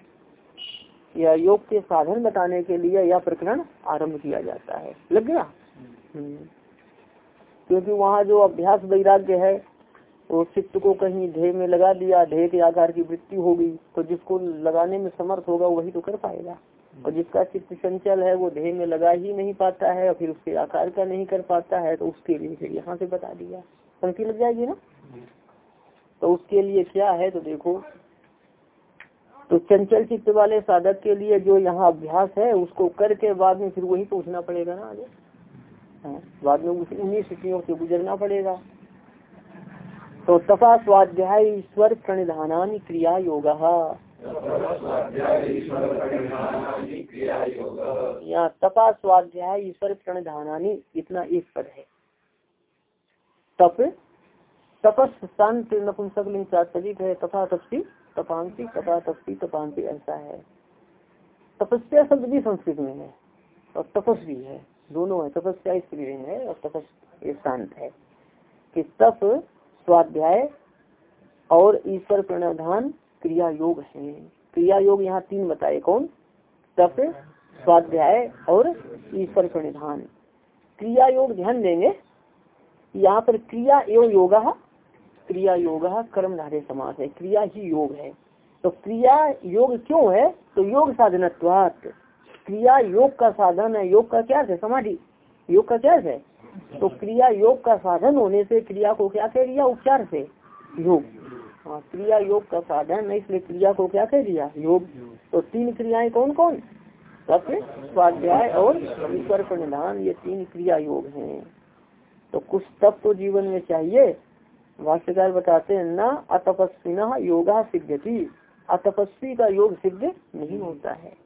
या योग के साधन बताने के लिए यह प्रकरण आरंभ किया जाता है। लग गया? हम्म। क्योंकि वहाँ जो अभ्यास वैराग्य है, वो चित्त को कहीं ध्येय में लगा दिया, ध्येय के आकार की वृत्ति होगी तो जिसको लगाने में समर्थ होगा, वही तो कर पाएगा। और जिसका चित्त चंचल है, वो ध्येय में लगा ही नहीं पाता है, और फिर उसके आकार का नहीं कर पाता है तो उसके लिए फिर यहाँ से बता दिया। पंक्ति लग जाएगी ना? तो उसके लिए क्या है तो देखो। तो चंचल चित्त वाले साधक के लिए जो यहाँ अभ्यास है, उसको करके बाद में फिर वही पूछना पड़ेगा ना आगे। बाद में उन्हीं स्थितियों से गुजरना पड़ेगा। तो तपा स्वाध्याय ईश्वर प्रणिधान क्रिया योग यहाँ तपा स्वाध्याय ईश्वर प्रणिधानी इतना एक पद है। तप तपस शांत नपुंसक लिंग है, तथा तपसी तपांति तथा तपसी तपांति ऐसा है। तपस्या शब्द भी संस्कृत में है और तपस भी है। दोनों है, तपस्या स्त्रीलिंग है और तपस्या शांत है। कि तप स्वाध्याय और ईश्वर प्रणधान क्रिया योग है। क्रिया योग यहाँ तीन बताए, कौन? तप, स्वाध्याय और ईश्वर प्रणिधान। क्रिया योग ध्यान देंगे। यहाँ पर क्रिया एवं योगा क्रिया योग कर्मधारे समास है, क्रिया ही योग है। तो क्रिया योग क्यों है? तो योग साधनत्वात। क्रिया योग का साधन है। योग का क्या है? समाधि। योग का क्या है? तो क्रिया योग का साधन होने से क्रिया को क्या कह दिया? उपचार से। योग। हाँ क्रिया योग का साधन है, इसलिए क्रिया को क्या कह दिया? योग। तो तीन क्रियाएँ कौन कौन सत्य स्वाध्याय और ईश्वर प्रणिधान ये तीन क्रिया योग हैं। तो कुछ तब तो जीवन में चाहिए? भाष्यकार बताते हैं, न अतपस्वी योगा सिद्धति अतपस्वी का योग सिद्ध नहीं होता है।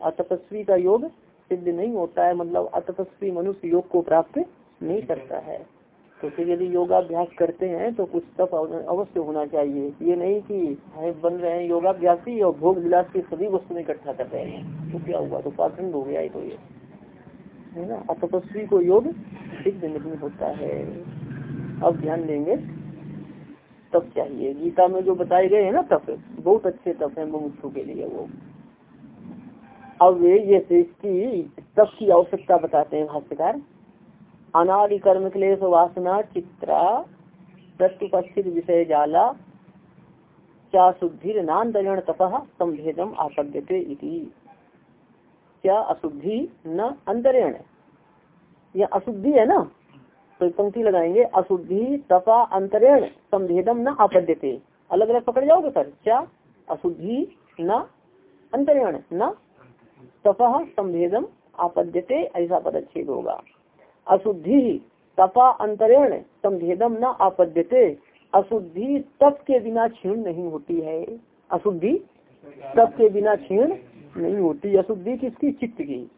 अतपस्वी का योग सिद्ध नहीं होता है मतलब अतपस्वी मनुष्य योग को प्राप्त नहीं करता है। तो फिर यदि योगाभ्यास करते हैं तो कुछ तप अवश्य होना चाहिए। ये नहीं कि है बन रहे हैं योगाभ्यासी और भोग विलास की सभी वस्तुएँ इकट्ठा कर रहे हैं। तो क्या हुआ? तो पाखंड हो गया तो ये। है ना? अतपस्वी को योग सिद्ध नहीं होता है। अब ध्यान देंगे। तप चाहिए। गीता में जो बताए गए हैं ना तप बहुत अच्छे तप है मुमुक्षु के लिए वो। अब ये सृष्टि तप की आवश्यकता बताते हैं भाष्यकार। अनादि कर्म क्लेश वासना चित्रा तत्पस्थित विषय जाला क्या शुद्धि नान्तरण तपह संभेदम आपद्यते क्या अशुद्धि न अंतरेण? या अशुद्धि है ना? तो पंक्ति लगाएँगे, अशुद्धि, तपा, अंतरेण, संभेदम न आपद्यते। अलग अलग पकड़ जाओगे सर? क्या? अशुद्धि न अंतरेण, न तपह संभेदम आपद्यते, ऐसा पदच्छेद होगा। अशुद्धि, तपा अंतरेण संभेदम न आपद्यते। अशुद्धि, तप के बिना क्षीण नहीं होती है। अशुद्धि, तप के बिना क्षीण नहीं होती। अशुद्धि किसकी? चित्त की।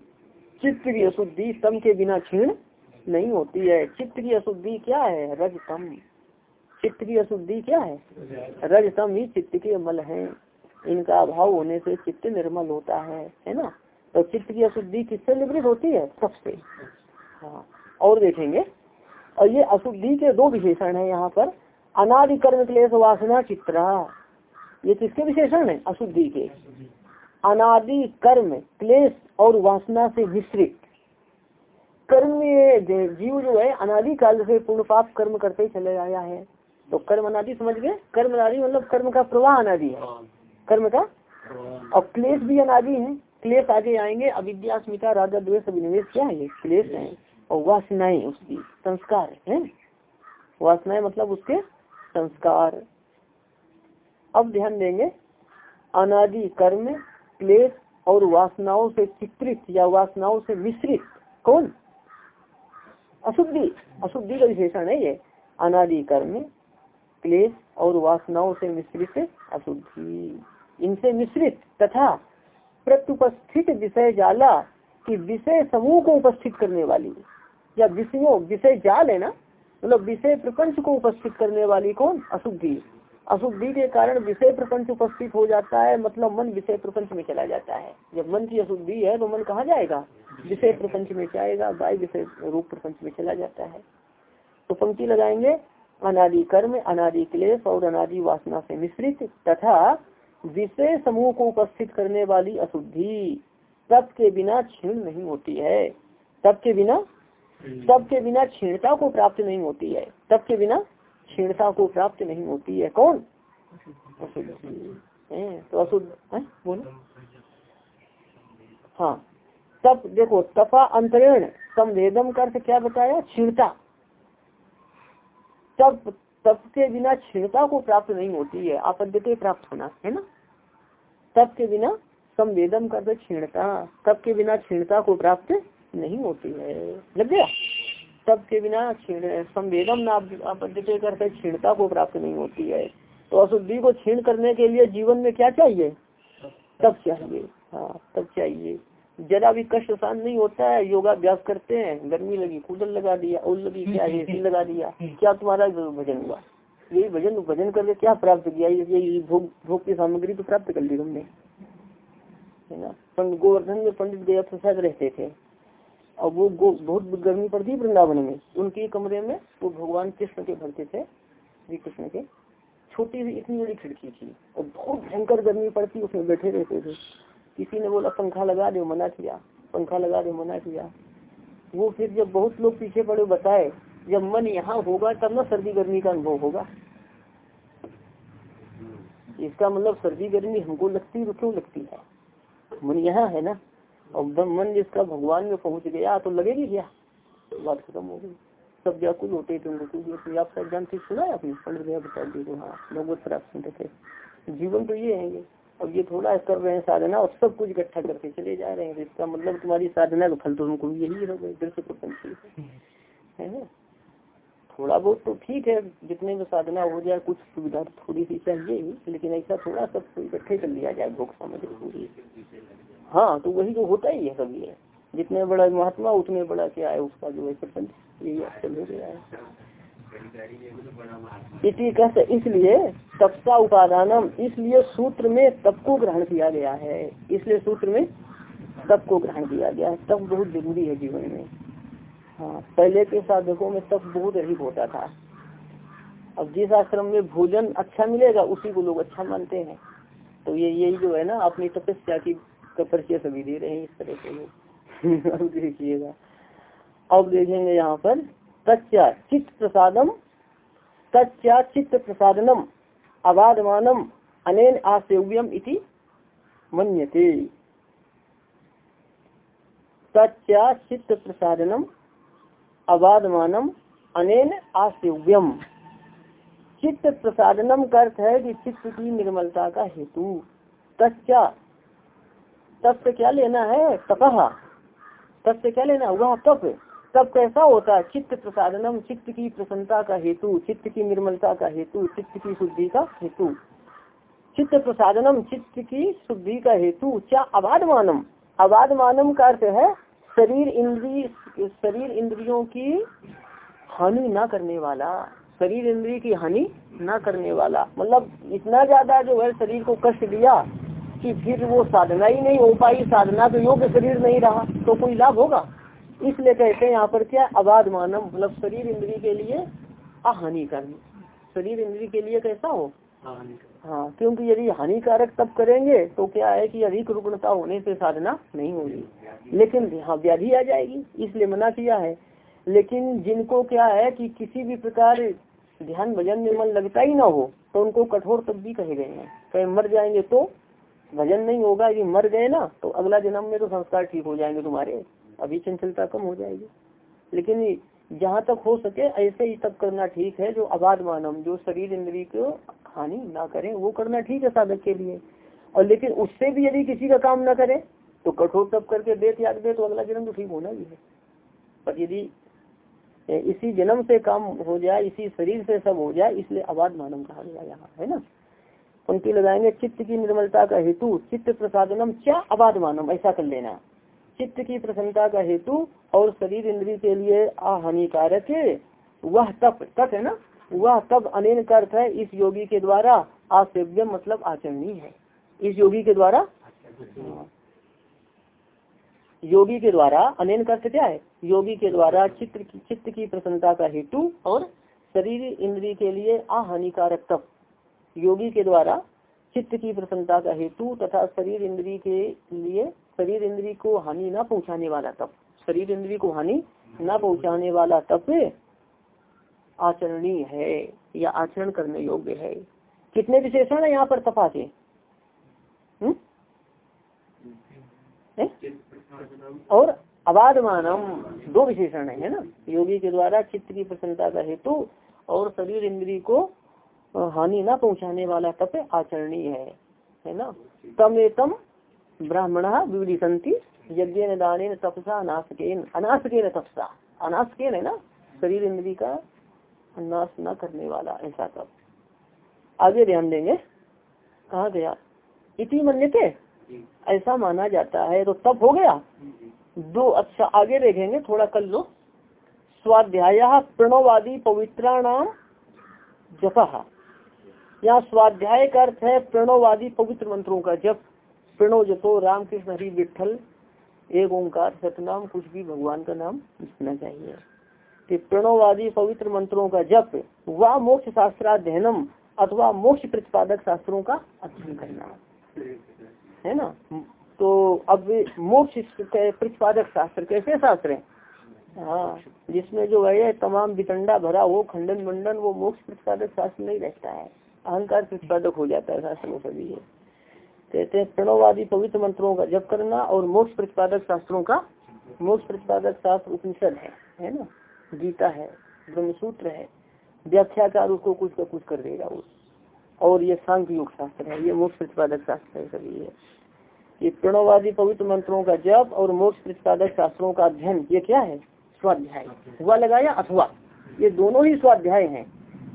चित्त की अशुद्धि, तम के बिना क्षीण नहीं होती है। चित्त की अशुद्धि क्या है? रजतम। चित्त की अशुद्धि क्या है? रजतम ही चित्त के मल है। इनका अभाव होने से चित्त निर्मल होता है है ना? तो चित्त की अशुद्धि किससे निवृत्त होती है? सबसे। हाँ और देखेंगे। और ये अशुद्धि के दो विशेषण है यहाँ पर। अनादि कर्म क्लेश वासना चित्रा। ये किसके विशेषण है? अशुद्धि के। अनादि कर्म क्लेश और वासना से मिश्रित। कर्म में जीव जो है अनादि काल से पूर्ण पाप कर्म करते ही चले आया है। तो कर्म अनादि समझ गए? कर्म अनादि मतलब कर्म का प्रवाह अनादि है। कर्म का? और क्लेश भी अनादि है। क्लेश आगे आएँगे अविद्या स्मिता राजा, द्वेष, अभिनिवेश, क्या है? क्लेश है और वासनाएँ उसकी, संस्कार है वासनाएँ मतलब उसके संस्कार। अब ध्यान देंगे, अनादि, कर्म, क्लेश और वासनाओं से चित्रित या वासनाओं से मिश्रित, कौन? अशुद्धि। अशुद्धि का विशेषण है ये, अनादि, कर्म, क्लेश और वासनाओं से मिश्रित अशुद्धि। इनसे मिश्रित तथा प्रत्युपस्थित विषय जाला की विषय समूह को उपस्थित करने वाली। या विषयों, विषय जाल है ना? मतलब विषय प्रपंच को उपस्थित करने वाली कौन? अशुद्धि। अशुद्धि के कारण विषय प्रपंच उपस्थित हो जाता है मतलब मन विषय प्रपंच में चला जाता है। जब मन की अशुद्धि है तो मन कहा जाएगा? विषय प्रपंच में जाएगा बाय विषय रूप प्रपंच में चला जाता है। तो पंक्ति लगाएँगे, अनादि कर्म, अनादि क्लेश और अनादि वासना से मिश्रित, तथा विषय समूह को उपस्थित करने वाली अशुद्धि तब के बिना क्षीण नहीं होती है। तब के बिना? तब के बिना क्षीणता को प्राप्त नहीं होती है। तब के बिना क्षीणता को प्राप्त नहीं होती है। कौन? अशुद्धि। तो अशुद्ध बोलो। हाँ तब देखो, तपा अंतरेण, संवेदम का अर्थ क्या बताया? क्षीणता। तब तप के बिना क्षीणता को प्राप्त नहीं होती है, आपद्यते प्राप्त होना, है ना? तप के बिना संवेदम कर क्षीणता, तप के बिना क्षीणता को प्राप्त नहीं होती है। लग गया? तप के बिना संवेदम न आपद्यते करते क्षीणता को प्राप्त नहीं होती है। तो अशुद्धि को क्षीण करने के लिए जीवन में क्या चाहिए? तब चाहिए। हाँ तब चाहिए। जरा भी कष्ट शांत नहीं होता है योगाभ्यास करते हैं गर्मी लगी कूलर लगा दिया और लगी क्या ए सी लगा दिया क्या तुम्हारा भजन हुआ? यही भजन भजन करके क्या प्राप्त किया? ये भोग भोग की सामग्री तो प्राप्त कर ली तुमने। है ना? पंडित गोवर्धन में पंडित गया प्रसाद रहते थे। और वो बहुत गर्मी पड़ती वृंदावन में। उनके कमरे में वो भगवान कृष्ण के भरते थे श्री कृष्ण के। छोटी सी इतनी बड़ी खिड़की थी। और बहुत भयंकर गर्मी पड़ती उसमें बैठे रहते थे। किसी ने बोला, पंखा लगा दो, मना किया। पंखा लगा दो, मना किया। वो फिर जब बहुत लोग पीछे पड़े, बताए, जब मन यहाँ होगा, तब ना सर्दी गर्मी का अनुभव होगा। इसका मतलब सर्दी गर्मी हमको लगती है क्यों लगती है? मन यहाँ है ना? और मन जिसका भगवान में पहुँच गया तो लगेगी क्या? बात खत्म हो गई। सब व्याकुल होते थे, उनको जानते, सुना है अपनी पंडित भैया बता दी हाँ भगवत प्राप्त सुनते थे। जीवन तो ये है अब ये थोड़ा कर रहे हैं साधना, और सब कुछ इकट्ठा करके चले जा रहे हैं। इसका मतलब तुम्हारी साधना का फल तो तुमको यही गए दिल प्रपंच है ना? थोड़ा बहुत तो ठीक है, जितने में साधना हो जाए, कुछ सुविधा थोड़ी सी चाहिए ही, लेकिन ऐसा थोड़ा सब कुछ इकट्ठे कर लिया जाए, भोग पूरी हाँ तो वही तो होता ही है सब ये। जितने बड़ा महात्मा, उतने बड़ा क्या है उसका जो है प्रपंच यही अक्सर हो गया है। इसी कहते इसलिए तपसा उपादानम, इसलिए सूत्र में तप को ग्रहण किया गया है। इसलिए सूत्र में तप को ग्रहण किया गया है। तप बहुत ज़रूरी है जीवन में। हाँ पहले के साधकों में तप बहुत अधिक होता था। अब जिस आश्रम में भोजन अच्छा मिलेगा, उसी को लोग अच्छा मानते हैं। तो ये, यही जो है ना, अपनी तपस्या की परिचय सभी दे रहे हैं इस तरह से लोग। देखिएगा। अब देखेंगे यहाँ पर तच्चा चित्त प्रसादम तच्चा चित्त प्रसादनम अबाधमानम अनेन आसेव्यम इति मन्यते। तच्चा चित्त प्रसादनम अबाधमानम अनेन आसेव्यम चित्त प्रसादनम का अर्थ है कि चित्त की निर्मलता का हेतु। तच्चा तब से क्या लेना है? तपह तब से क्या लेना वह तप। तब कैसा होता है? चित्त प्रसादनम, चित्त की प्रसन्नता का हेतु, चित्त की निर्मलता का हेतु, चित्त की शुद्धि का हेतु। चित्त प्रसादनम, चित्त की शुद्धि का हेतु क्या अबाध मानम अबाध मानम का अर्थ है, शरीर इंद्री शरीर इंद्रियों की हानि ना करने वाला। शरीर इंद्रिय की हानि ना करने वाला। मतलब इतना ज़्यादा जो है शरीर को कष्ट दिया कि फिर वो साधना ही नहीं हो पाई, साधना तो योग्य शरीर नहीं रहा तो कोई लाभ होगा? इसलिए कहते हैं यहाँ पर क्या अबाध मानव मतलब शरीर इंद्री के लिए अहानि कर्म। शरीर इंद्री के लिए कैसा हो? हाँ क्योंकि यदि हानिकारक तब करेंगे तो क्या है कि अधिक रुग्णता होने से साधना नहीं होगी। लेकिन हाँ व्याधि आ जाएगी इसलिए मना किया है। लेकिन जिनको क्या है कि किसी भी प्रकार ध्यान भजन में मन लगता ही ना हो तो उनको कठोर तब भी कहे गए हैं। कहीं मर जाएँगे तो भजन नहीं होगा यदि मर गए ना तो अगला जन्म में तो संस्कार ठीक हो जाएँगे तुम्हारे। अभी चंचलता कम हो जाएगी। लेकिन जहाँ तक हो सके ऐसे ही तब करना ठीक है, जो अबाध मानव, जो शरीर इंद्री को हानि ना करें, वो करना ठीक है साधक के लिए। और लेकिन उससे भी यदि किसी का काम ना करे तो कठोर तप करके दे त्याग दे तो अगला जन्म तो ठीक होना ही है। पर यदि इसी जन्म से काम हो जाए, इसी शरीर से सब हो जाए, इसलिए अबाध मानव कहा गया यहाँ, है ना? पंक्ति लगाएँगे, चित्त की निर्मलता का हेतु चित्त प्रसादनम क्या अबाध मानव, ऐसा कर लेना। चित्त की प्रसन्नता का हेतु और शरीर इंद्री के लिए अहानिकारक है। वह तप तप है ना? वह तब अनेन अर्थ है, इस योगी के द्वारा आसेव्य मतलब आचरणीय है। इस योगी के द्वारा? योगी के द्वारा अनेन अर्थ क्या है? योगी के द्वारा चित्र की, चित्त की प्रसन्नता का हेतु और शरीर इंद्री के लिए अहानिकारक तप। योगी के द्वारा चित्त की प्रसन्नता का हेतु तथा शरीर इंद्री के लिए शरीर इंद्री को हानि न पहुँचाने वाला तप। शरीर इंद्री को हानि ना पहुँचाने वाला तप आचरणीय है या आचरण करने योग्य है। कितने विशेषण है यहाँ पर तपा के? हम्म? और अबाध मानव दो विशेषण है ना? योगी के द्वारा चित्त की प्रसन्नता का हेतु और शरीर इंद्री को हानि ना पहुँचाने वाला तप आचरणीय है है ना? तम ब्राह्मण विवलिसंति यज्ञ दान तपसा अनाशकेन अनाशकेन तपसा। अनाशकेन है ना? शरीर इंद्री का नाश न करने वाला, ऐसा तप आगे ध्यान देंगे। कहा गया, इति मन्यते? ऐसा माना जाता है तो तब हो गया। दो अच्छा आगे देखेंगे, थोड़ा कर लो। स्वाध्याय प्रणवादी पवित्राणाम जप। यहाँ स्वाध्याय का अर्थ है प्रणवादी पवित्र मंत्रों का जप। प्रणव जपो राम कृष्ण हरि विठल एक ओंकार, सतनाम, कुछ भी भगवान का नाम लिखना चाहिए। कि प्रणवादी पवित्र मंत्रों का जप व मोक्ष शास्त्राध्ययनम अथवा मोक्ष प्रतिपादक शास्त्रों का अध्ययन करना। है ना? तो अब मोक्ष प्रतिपादक शास्त्र कैसे शास्त्र है? हाँ जिसमें जो है तमाम वितंडा भरा हो खंडन मंडन वो मोक्ष प्रतिपादक शास्त्र नहीं रहता है। अहंकार प्रतिपादक हो जाता है शास्त्रों सभी है कहते हैं, प्रणववादी पवित्र मंत्रों का जप करना और मोक्ष प्रतिपादक शास्त्रों का, मोक्ष प्रतिपादक शास्त्र उपनिषद है है ना? गीता है, ब्रह्मसूत्र है व्याख्याकार उसको कुछ का कुछ कर देगा उस और ये सांख्य योग शास्त्र है, ये मोक्ष प्रतिपादक शास्त्र है, सभी है ये प्रणववादी पवित्र मंत्रों का जप और मोक्ष प्रतिपादक शास्त्रों का अध्ययन, ये क्या है? स्वाध्याय। हुआ लगाया अथवा? ये दोनों ही स्वाध्याय हैं।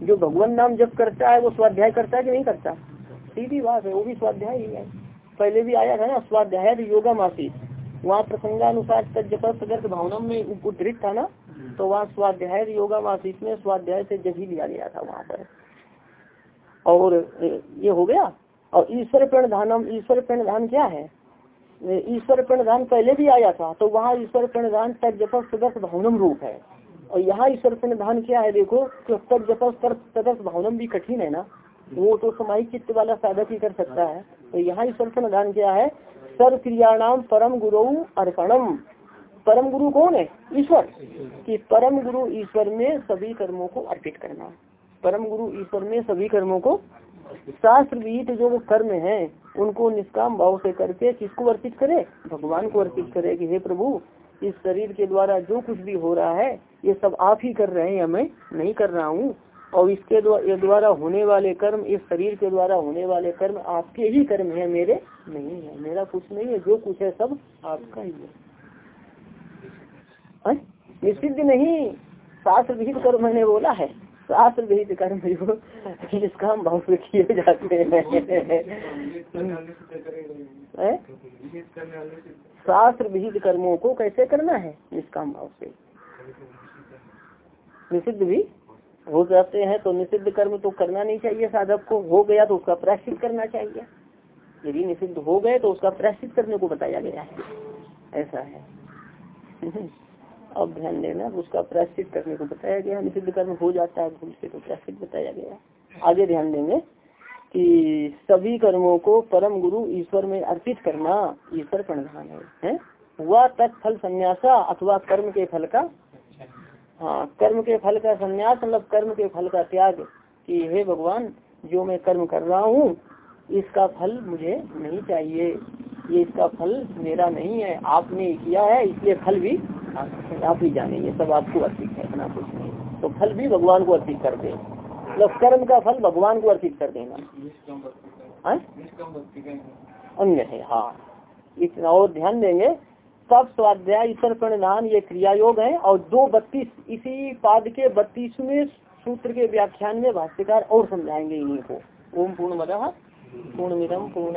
जो भगवान नाम जप करता है, वो स्वाध्याय करता है कि नहीं करता? सीधी बात है, वो भी स्वाध्याय ही है। पहले भी आया था ना, स्वाध्याय योगा मासी वहाँ प्रसंगानुसार तजप भावना में उद्धृत था ना तो वहाँ स्वाध्याय योगा मासिक में स्वाध्याय से जब ही लिया गया था वहाँ पर। और ये हो गया? और ईश्वर प्रणधानम, ईश्वर प्रणधान क्या है? ईश्वर प्रणधान पहले भी आया था तो वहाँ ईश्वर प्रणधान तजप सदस्य भावनम रूप है। और यहाँ ईश्वर प्रणधान क्या है, देखो तजप सदस्य भावनम भी कठिन है ना। वो तो समाहिक चित्त वाला साधक ही कर सकता है। तो यहाँ ईश्वर प्रणधान क्या है सर्व क्रियाणाम परम गुरु अर्पणम। परम गुरु कौन है? ईश्वर। कि परम गुरु ईश्वर में सभी कर्मों को अर्पित करना। परम गुरु ईश्वर में सभी कर्मों को शास्त्र विहित जो कर्म है, उनको निष्काम भाव से करके किसको अर्पित करे? भगवान को अर्पित करे कि हे प्रभु, इस शरीर के द्वारा जो कुछ भी हो रहा है, ये सब आप ही कर रहे हैं मैं नहीं कर रहा हूँ। और इसके द्वारा होने वाले कर्म, इस शरीर के द्वारा होने वाले कर्म आपके ही कर्म है, मेरे नहीं है, मेरा कुछ नहीं है, जो कुछ है सब आपका ही है। निषिद्ध नहीं शास्त्र विहित कर्म मैंने बोला है शास्त्र विहित कर्म जो निष्काम भाव से किए जाते हैं। शास्त्र विहित कर्मों को कैसे करना है निष्काम भाव से निषिद्ध भी हो जाते हैं तो निषिद्ध कर्म तो करना नहीं चाहिए साधक को। हो गया तो उसका प्राश्चित करना चाहिए। यदि निषिद्ध हो गए तो उसका प्राश्चित करने को बताया गया है। ऐसा है। अब ध्यान देना उसका प्राश्चित करने को बताया गया निषिद्ध कर्म हो जाता है भूल से तो प्राश्चित बताया गया। आगे ध्यान देंगे कि सभी कर्मों को परम गुरु ईश्वर में अर्पित करना ईश्वर प्रणधान है, है? वह तत्फल संन्यासा अथवा कर्म के फल का हाँ कर्म के फल का संन्यास मतलब कर्म के फल का त्याग कि हे भगवान जो मैं कर्म कर रहा हूँ इसका फल मुझे नहीं चाहिए। ये इसका फल मेरा नहीं है आपने किया है इसलिए फल भी आप ही जाने ये सब आपको अर्पित है अपना कुछ नहीं। तो फल भी भगवान को अर्पित कर दे। मतलब कर्म का फल भगवान को अर्पित कर देना। हाँ? अन्य है हाँ। इतना और ध्यान देंगे सब स्वाध्याय ईश्वर प्रणदान ये क्रिया योग है और दो बत्तीस, इसी पाद के बत्तीसवें सूत्र के व्याख्यान में भाष्यकार और समझाएँगे इन्हीं को। ओम पूर्ण मद पूर्ण मिदम पूर्ण।